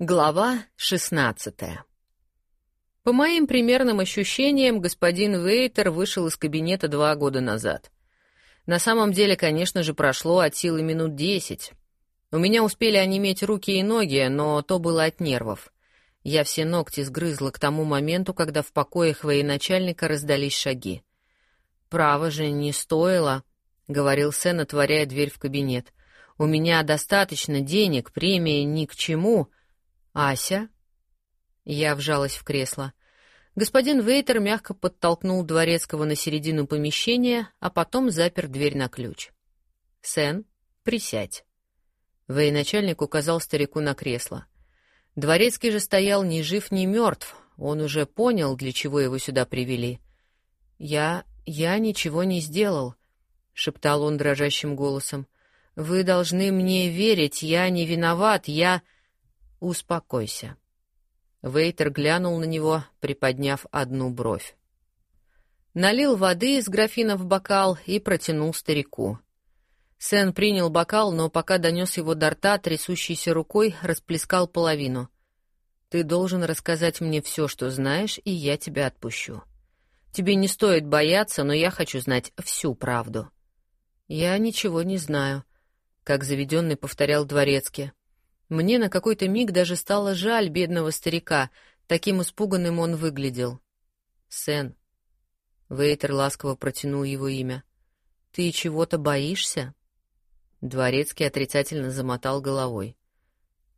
Глава 16 По моим примерным ощущениям, господин Вейтер вышел из кабинета два года назад. На самом деле, конечно же, прошло от силы минут десять. У меня успели онеметь руки и ноги, но то было от нервов. Я все ногти сгрызла к тому моменту, когда в покоях военачальника раздались шаги. «Право же, не стоило», — говорил Сен, отворяя дверь в кабинет. «У меня достаточно денег, премия ни к чему», — «Ася?» Я вжалась в кресло. Господин Вейтер мягко подтолкнул дворецкого на середину помещения, а потом запер дверь на ключ. «Сен, присядь». Военачальник указал старику на кресло. Дворецкий же стоял ни жив, ни мертв. Он уже понял, для чего его сюда привели. «Я... я ничего не сделал», — шептал он дрожащим голосом. «Вы должны мне верить, я не виноват, я...» «Успокойся». Вейтер глянул на него, приподняв одну бровь. Налил воды из графина в бокал и протянул старику. Сен принял бокал, но пока донес его до рта, трясущейся рукой расплескал половину. «Ты должен рассказать мне все, что знаешь, и я тебя отпущу. Тебе не стоит бояться, но я хочу знать всю правду». «Я ничего не знаю», — как заведенный повторял дворецкий. Мне на какой-то миг даже стало жаль бедного старика, таким испуганным он выглядел. Сен. Вейтер ласково протянул его имя. Ты чего-то боишься? Дворецкий отрицательно замотал головой.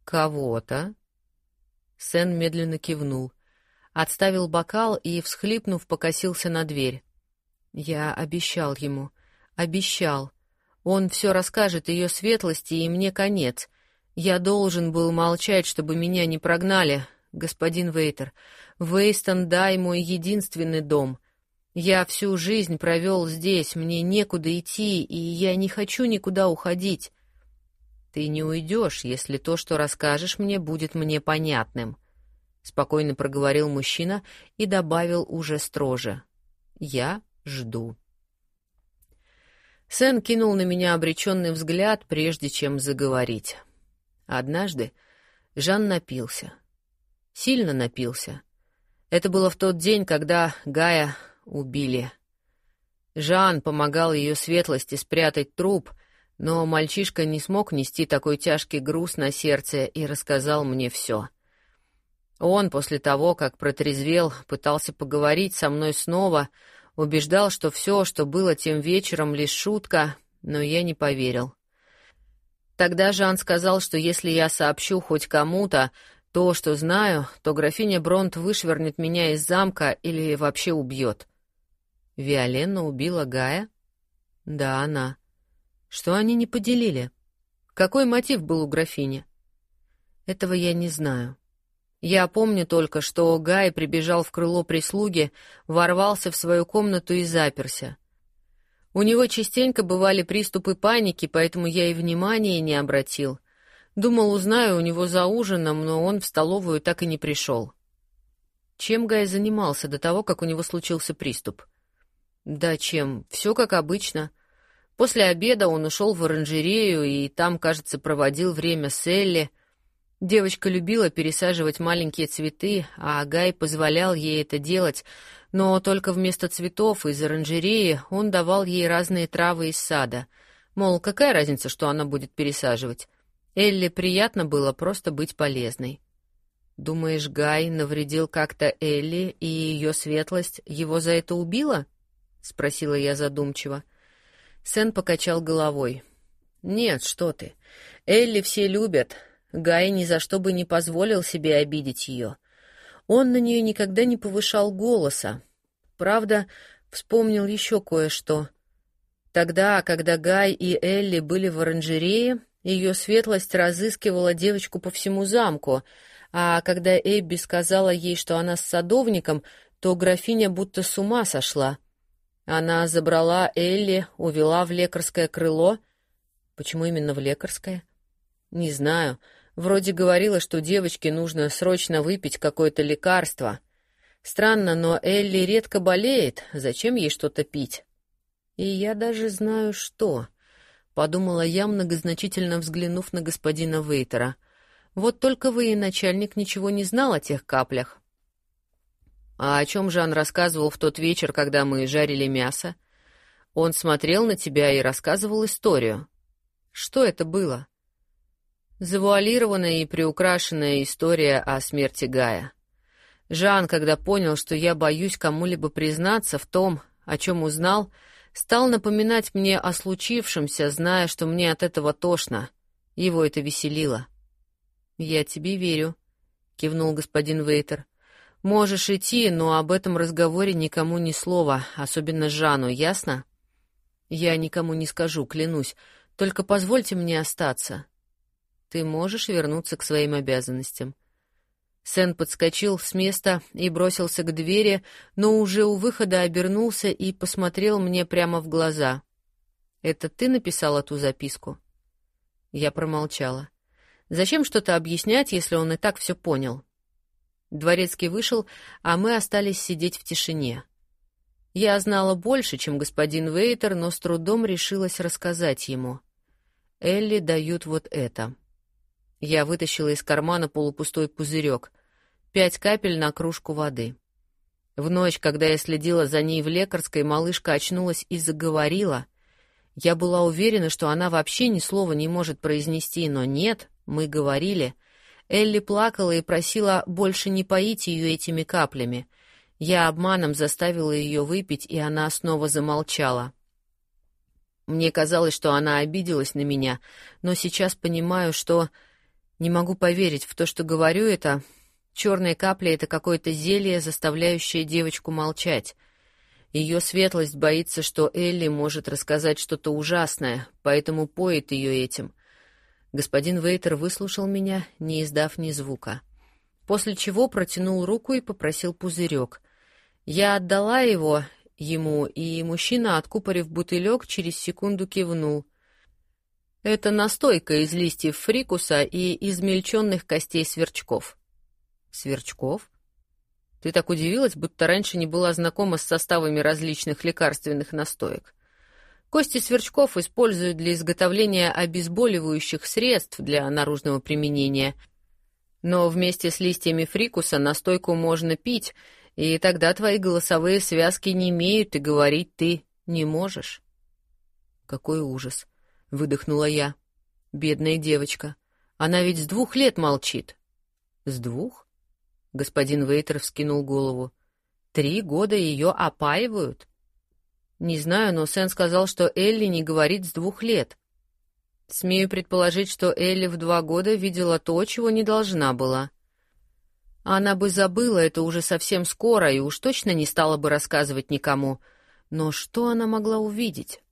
Кого-то? Сен медленно кивнул, отставил бокал и, всхлипнув, покосился на дверь. Я обещал ему, обещал. Он все расскажет ее светлости, и мне конец — я должен был молчать, чтобы меня не прогнали, господин Вейтер. Вейстон Дай мой единственный дом. Я всю жизнь провел здесь, мне некуда идти, и я не хочу никуда уходить. Ты не уйдешь, если то, что расскажешь мне, будет мне понятным, спокойно проговорил мужчина и добавил уже строже: Я жду. Сэн кинул на меня обреченный взгляд, прежде чем заговорить. Однажды Жан напился. Сильно напился. Это было в тот день, когда Гая убили. Жан помогал ее светлости спрятать труп, но мальчишка не смог нести такой тяжкий груз на сердце и рассказал мне все. Он после того, как протрезвел, пытался поговорить со мной снова, убеждал, что все, что было тем вечером, лишь шутка, но я не поверил. Тогда Жан сказал, что если я сообщу хоть кому-то то, что знаю, то графиня Бронт вышвырнет меня из замка или вообще убьет. Виоленна убила Гая? Да, она. Что они не поделили? Какой мотив был у графини? Этого я не знаю. Я помню только, что Гай прибежал в крыло прислуги, ворвался в свою комнату и заперся. У него частенько бывали приступы паники, поэтому я и внимания не обратил. Думал, узнаю у него за ужином, но он в столовую так и не пришел. Чем Гай занимался до того, как у него случился приступ? Да чем? Все как обычно. После обеда он ушел в оранжерею и там, кажется, проводил время с Элли. Девочка любила пересаживать маленькие цветы, а Гай позволял ей это делать, но только вместо цветов из оранжереи он давал ей разные травы из сада. Мол, какая разница, что она будет пересаживать? Элли приятно было просто быть полезной. Думаешь, Гай навредил как-то Элли, и ее светлость его за это убила? спросила я задумчиво. Сэн покачал головой. Нет, что ты? Элли все любят. Гай ни за что бы не позволил себе обидеть ее. Он на нее никогда не повышал голоса. Правда, вспомнил еще кое-что. Тогда, когда Гай и Элли были в оранжерее, ее светлость разыскивала девочку по всему замку, а когда Эбби сказала ей, что она с садовником, то графиня будто с ума сошла. Она забрала Элли, увела в лекарское крыло. Почему именно в лекарское? Не знаю. Вроде говорила, что девочке нужно срочно выпить какое-то лекарство. Странно, но Элли редко болеет. Зачем ей что-то пить? И я даже знаю, что. Подумала я, многозначительно взглянув на господина Вейтера. Вот только вы и начальник ничего не знал о тех каплях. А о чем Жан рассказывал в тот вечер, когда мы жарили мясо? Он смотрел на тебя и рассказывал историю. Что это было? Завуалированная и приукрашенная история о смерти Гая. Жан, когда понял, что я боюсь кому-либо признаться в том, о чем узнал, стал напоминать мне о случившемся, зная, что мне от этого тошно. Его это веселило. «Я тебе верю», — кивнул господин Вейтер. «Можешь идти, но об этом разговоре никому ни слова, особенно Жану, ясно?» «Я никому не скажу, клянусь. Только позвольте мне остаться». «Ты можешь вернуться к своим обязанностям». Сен подскочил с места и бросился к двери, но уже у выхода обернулся и посмотрел мне прямо в глаза. «Это ты написала ту записку?» Я промолчала. Зачем что-то объяснять, если он и так все понял? Дворецкий вышел, а мы остались сидеть в тишине. Я знала больше, чем господин Вейтер, но с трудом решилась рассказать ему. Элли дают вот это. Я вытащила из кармана полупустой пузырек. Пять капель на кружку воды. В ночь, когда я следила за ней в лекарской, малышка очнулась и заговорила. Я была уверена, что она вообще ни слова не может произнести, но нет, мы говорили. Элли плакала и просила больше не поить ее этими каплями. Я обманом заставила ее выпить, и она снова замолчала. Мне казалось, что она обиделась на меня, но сейчас понимаю, что не могу поверить в то, что говорю это. Черные капли — это какое-то зелье, заставляющее девочку молчать. Ее светлость боится, что Элли может рассказать что-то ужасное, поэтому поет ее этим. Господин Вейтер выслушал меня, не издав ни звука. После чего протянул руку и попросил пузырек. Я отдала его ему, и мужчина, откупорив бутылек, через секунду кивнул. Это настойка из листьев фрикуса и измельченных костей сверчков. Сверчков? Ты так удивилась, будто раньше не была знакома с составами различных лекарственных настоек. Кости сверчков используют для изготовления обезболивающих средств для наружного применения. Но вместе с листьями фрикуса настойку можно пить, и тогда твои голосовые связки не имеют, и говорить ты не можешь. Какой ужас, выдохнула я. Бедная девочка. Она ведь с двух лет молчит. С двух? Господин Вейтер вскинул голову. Три года ее опаивают. Не знаю, но Сэн сказал, что Элли не говорит с двух лет. Смею предположить, что Элли в два года видела то, чего не должна была. Она бы забыла это уже совсем скоро и уж точно не стала бы рассказывать никому. Но что она могла увидеть?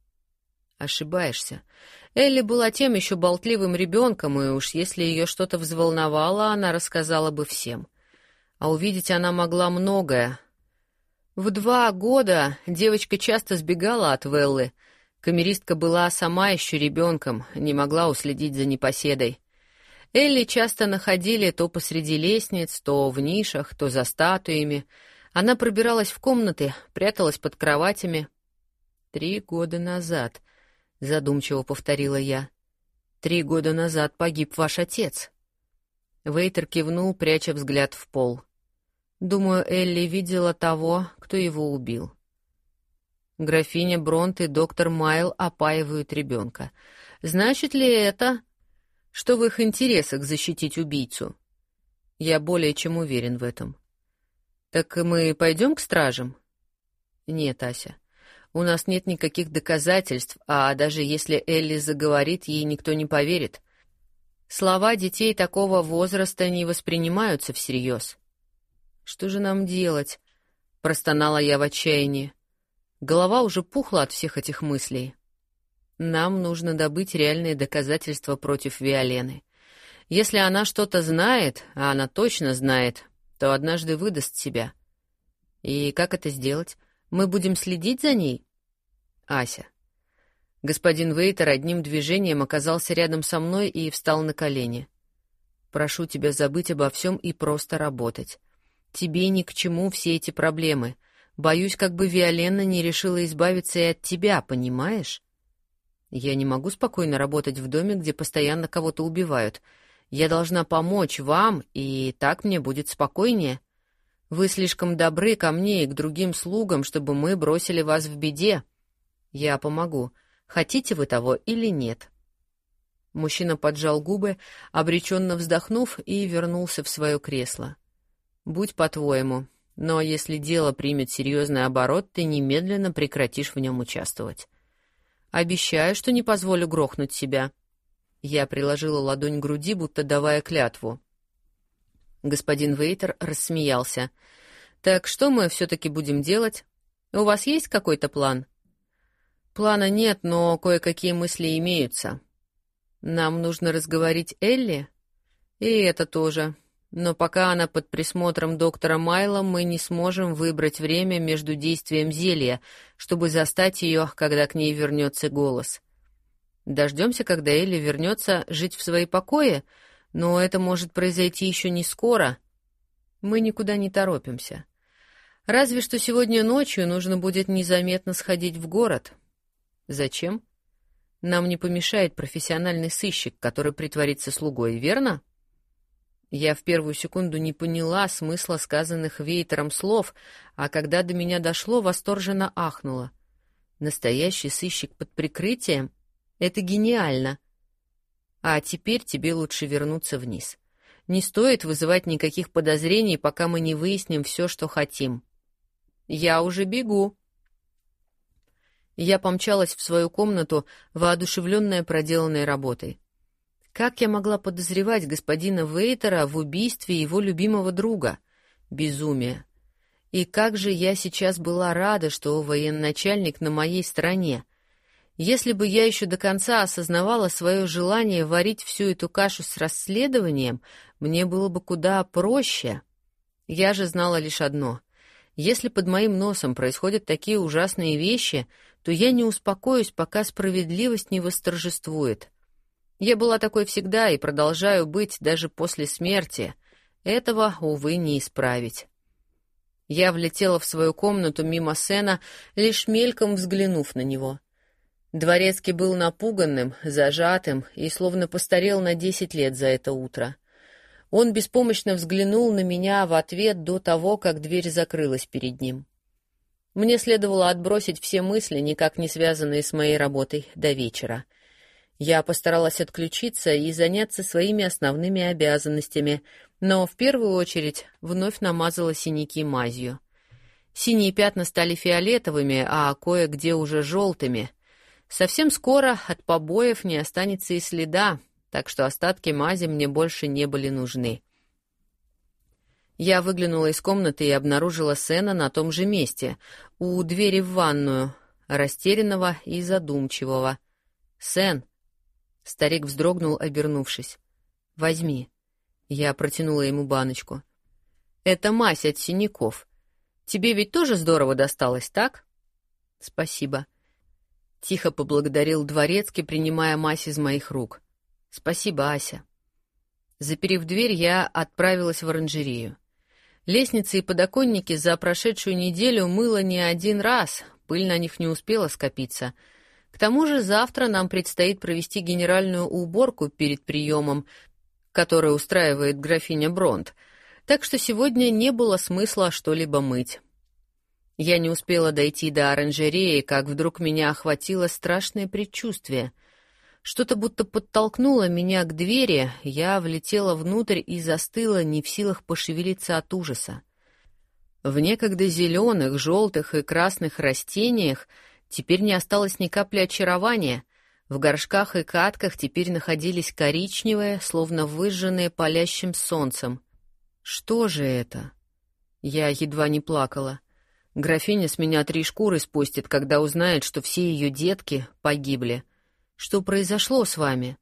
Ошибаешься. Элли была тем еще болтливым ребенком, и уж если ее что-то взволновало, она рассказала бы всем. А увидеть она могла многое, в два года девочка часто сбегала от Веллы. Камеристка была сама еще ребенком, не могла уследить за непоседой. Элли часто находили то посреди лестниц, то в нишах, то за статуями. Она пробиралась в комнаты, пряталась под кроватями. «Три года назад», — задумчиво повторила я. «Три года назад погиб ваш отец». Вейтер кивнул, пряча взгляд в пол. Думаю, Элли видела того, кто его убил. Графиня Бронт и доктор Майл опаивают ребенка. Значит ли это, что в их интересах защитить убийцу? Я более чем уверен в этом. Так мы пойдем к стражам? Нет, Ася. У нас нет никаких доказательств, а даже если Элли заговорит, ей никто не поверит. Слова детей такого возраста не воспринимаются всерьез. Что же нам делать? простонала я в отчаянии. Голова уже пухла от всех этих мыслей. Нам нужно добыть реальные доказательства против Виолены. Если она что-то знает, а она точно знает, то однажды выдаст себя. И как это сделать? Мы будем следить за ней? Ася. Господин Вейтер одним движением оказался рядом со мной и встал на колени. Прошу тебя забыть обо всем и просто работать. Тебе ни к чему все эти проблемы. Боюсь, как бы Виоленна не решила избавиться и от тебя, понимаешь? Я не могу спокойно работать в доме, где постоянно кого-то убивают. Я должна помочь вам, и так мне будет спокойнее. Вы слишком добры ко мне и к другим слугам, чтобы мы бросили вас в беде. Я помогу. Хотите вы того или нет?» Мужчина поджал губы, обреченно вздохнув, и вернулся в свое кресло. «Будь по-твоему, но если дело примет серьезный оборот, ты немедленно прекратишь в нем участвовать. Обещаю, что не позволю грохнуть себя». Я приложила ладонь к груди, будто давая клятву. Господин Вейтер рассмеялся. «Так что мы все-таки будем делать? У вас есть какой-то план?» «Плана нет, но кое-какие мысли имеются. Нам нужно разговорить Элли?» «И это тоже. Но пока она под присмотром доктора Майла, мы не сможем выбрать время между действием зелья, чтобы застать ее, когда к ней вернется голос. Дождемся, когда Элли вернется жить в свои покои, но это может произойти еще не скоро. Мы никуда не торопимся. Разве что сегодня ночью нужно будет незаметно сходить в город. Зачем? Нам не помешает профессиональный сыщик, который притворится слугой, верно? Я в первую секунду не поняла смысла сказанных Вейтером слов, а когда до меня дошло, восторженно ахнула. Настоящий сыщик под прикрытием — это гениально. А теперь тебе лучше вернуться вниз. Не стоит вызывать никаких подозрений, пока мы не выясним все, что хотим. Я уже бегу. Я помчалась в свою комнату, воодушевленная проделанной работой. Как я могла подозревать господина Вейтера в убийстве его любимого друга? Безумие. И как же я сейчас была рада, что военачальник на моей стороне. Если бы я еще до конца осознавала свое желание варить всю эту кашу с расследованием, мне было бы куда проще. Я же знала лишь одно. Если под моим носом происходят такие ужасные вещи, то я не успокоюсь, пока справедливость не восторжествует. Я была такой всегда и продолжаю быть даже после смерти. Этого, увы, не исправить. Я влетела в свою комнату мимо Сена, лишь мельком взглянув на него. Дворецкий был напуганным, зажатым и словно постарел на десять лет за это утро. Он беспомощно взглянул на меня в ответ до того, как дверь закрылась перед ним. Мне следовало отбросить все мысли, никак не связанные с моей работой, до вечера — я постаралась отключиться и заняться своими основными обязанностями, но в первую очередь вновь намазала синяки мазью. Синие пятна стали фиолетовыми, а кое-где уже желтыми. Совсем скоро от побоев не останется и следа, так что остатки мази мне больше не были нужны. Я выглянула из комнаты и обнаружила Сена на том же месте, у двери в ванную, растерянного и задумчивого. «Сен!» Старик вздрогнул, обернувшись. «Возьми». Я протянула ему баночку. «Это мазь от синяков. Тебе ведь тоже здорово досталось, так?» «Спасибо». Тихо поблагодарил дворецкий, принимая мазь из моих рук. «Спасибо, Ася». Заперев дверь, я отправилась в оранжерею. Лестницы и подоконники за прошедшую неделю мыла не один раз, пыль на них не успела скопиться — к тому же завтра нам предстоит провести генеральную уборку перед приемом, который устраивает графиня Бронт, так что сегодня не было смысла что-либо мыть. Я не успела дойти до оранжереи, как вдруг меня охватило страшное предчувствие. Что-то будто подтолкнуло меня к двери, я влетела внутрь и застыла, не в силах пошевелиться от ужаса. В некогда зеленых, желтых и красных растениях Теперь не осталось ни капли очарования. В горшках и катках теперь находились коричневые, словно выжженные палящим солнцем. Что же это? Я едва не плакала. Графиня с меня три шкуры спустит, когда узнает, что все ее детки погибли. Что произошло с вами?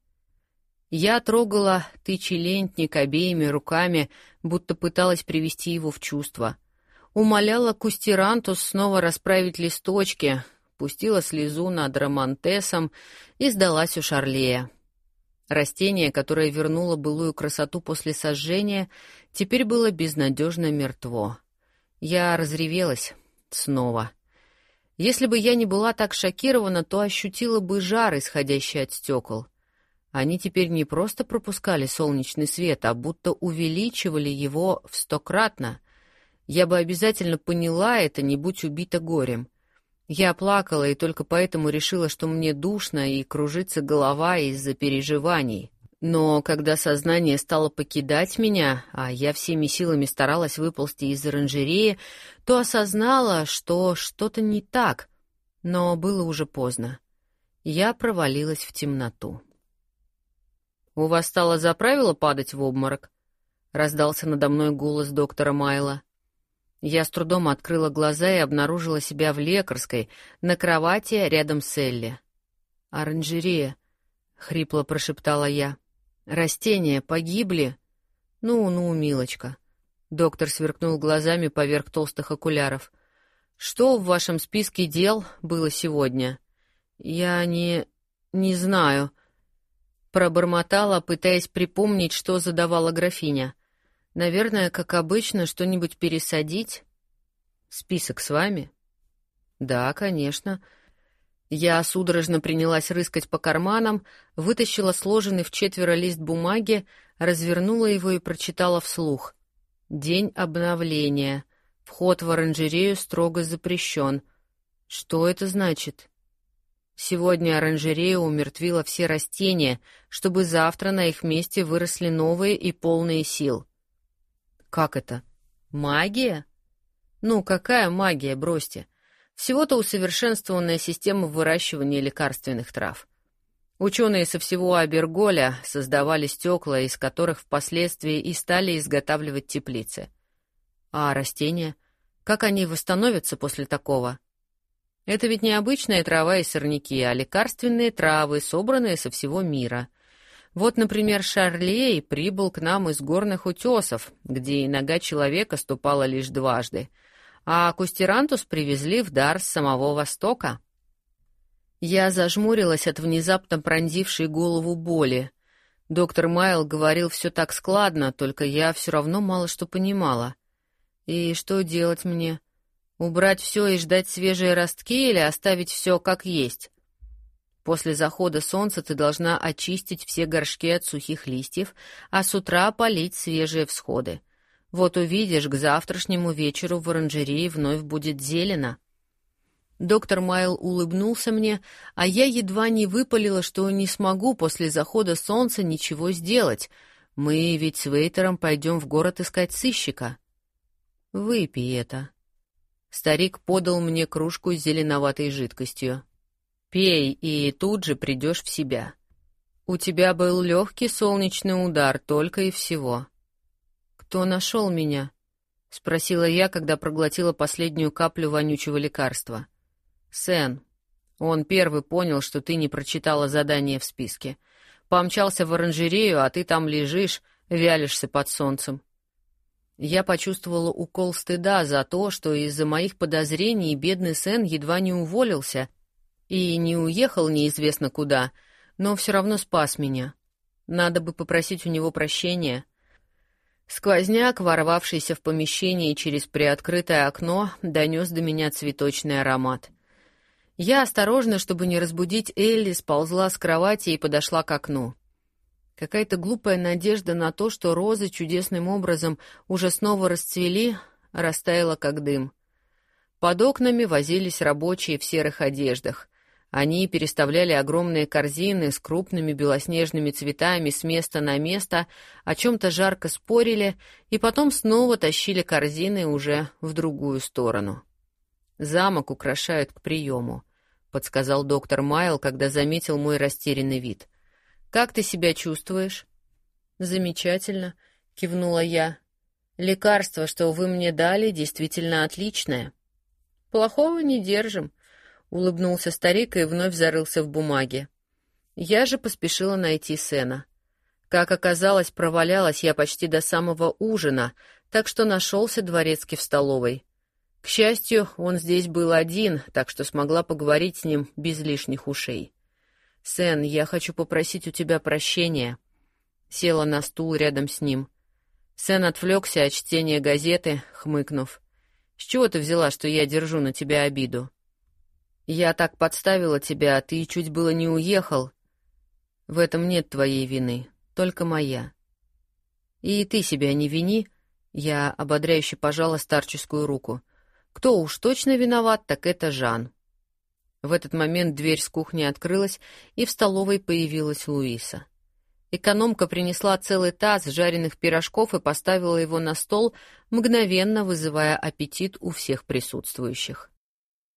Я трогала тычелентник обеими руками, будто пыталась привести его в чувство. Умоляла Кустирантус снова расправить листочки, пустила слезу над романтесом и сдалась у Шарлея. Растение, которое вернуло былую красоту после сожжения, теперь было безнадежно мертво. Я разревелась снова. Если бы я не была так шокирована, то ощутила бы жар, исходящий от стекол. Они теперь не просто пропускали солнечный свет, а будто увеличивали его в стократно. Я бы обязательно поняла это, не будь убита горем. Я плакала и только поэтому решила, что мне душно и кружится голова из-за переживаний. Но когда сознание стало покидать меня, а я всеми силами старалась выползти из оранжереи, то осознала, что что-то не так, но было уже поздно. Я провалилась в темноту. «У вас стало за правило падать в обморок?» — раздался надо мной голос доктора Майла. Я с трудом открыла глаза и обнаружила себя в лекарской, на кровати рядом с Элли. «Оранжерея», — хрипло прошептала я. Растения погибли? Ну, ну, милочка. Доктор сверкнул глазами поверх толстых окуляров. Что в вашем списке дел было сегодня? Я не... не знаю. Пробормотала, пытаясь припомнить, что задавала графиня. Наверное, как обычно, что-нибудь пересадить? Список с вами? Да, конечно. Я судорожно принялась рыскать по карманам, вытащила сложенный в четверо лист бумаги, развернула его и прочитала вслух. «День обновления. Вход в оранжерею строго запрещен. Что это значит?» Сегодня оранжерея умертвила все растения, чтобы завтра на их месте выросли новые и полные сил. Как это? Магия? Ну, какая магия, бросьте. Всего-то усовершенствованная система выращивания лекарственных трав. Ученые со всего Аберголя создавали стекла, из которых впоследствии и стали изготавливать теплицы. А растения? Как они восстановятся после такого? Это ведь не обычная трава и сорняки, а лекарственные травы, собранные со всего мира. Вот, например, Шарлей прибыл к нам из горных утесов, где и нога человека ступала лишь дважды — а Кустерантус привезли в дар с самого Востока. Я зажмурилась от внезапно пронзившей голову боли. Доктор Майл говорил все так складно, только я все равно мало что понимала. И что делать мне? Убрать все и ждать свежие ростки или оставить все как есть? После захода солнца ты должна очистить все горшки от сухих листьев, а с утра полить свежие всходы. Вот увидишь, к завтрашнему вечеру в оранжерее вновь будет зелено. Доктор Майл улыбнулся мне, а я едва не выпалила, что не смогу после захода солнца ничего сделать. Мы ведь с Вейтером пойдем в город искать сыщика. Выпей это. Старик подал мне кружку с зеленоватой жидкостью. Пей, и тут же придешь в себя. У тебя был легкий солнечный удар, только и всего. «Кто нашел меня?» — спросила я, когда проглотила последнюю каплю вонючего лекарства. «Сен. Он первый понял, что ты не прочитала задание в списке. Помчался в оранжерею, а ты там лежишь, вялишься под солнцем. Я почувствовала укол стыда за то, что из-за моих подозрений бедный Сен едва не уволился и не уехал неизвестно куда, но все равно спас меня. Надо бы попросить у него прощения». Сквозняк, ворвавшийся в помещение через приоткрытое окно, донес до меня цветочный аромат. Я осторожно, чтобы не разбудить Элли, сползла с кровати и подошла к окну. Какая-то глупая надежда на то, что розы чудесным образом уже снова расцвели, растаяла как дым. Под окнами возились рабочие в серых одеждах. Они переставляли огромные корзины с крупными белоснежными цветами с места на место, о чем-то жарко спорили и потом снова тащили корзины уже в другую сторону. «Замок украшают к приему», — подсказал доктор Майл, когда заметил мой растерянный вид. «Как ты себя чувствуешь?» «Замечательно», — кивнула я. «Лекарство, что вы мне дали, действительно отличное». «Плохого не держим», — улыбнулся старик и вновь зарылся в бумаге. Я же поспешила найти Сена. Как оказалось, провалялась я почти до самого ужина, так что нашелся дворецкий в столовой. К счастью, он здесь был один, так что смогла поговорить с ним без лишних ушей. «Сен, я хочу попросить у тебя прощения». Села на стул рядом с ним. Сен отвлекся от чтения газеты, хмыкнув. «С чего ты взяла, что я держу на тебя обиду?» «Я так подставила тебя, а ты чуть было не уехал». В этом нет твоей вины, только моя. И ты себя не вини, я ободряюще пожала старческую руку. Кто уж точно виноват, так это Жан. В этот момент дверь с кухни открылась, и в столовой появилась Луиса. Экономка принесла целый таз жареных пирожков и поставила его на стол, мгновенно вызывая аппетит у всех присутствующих.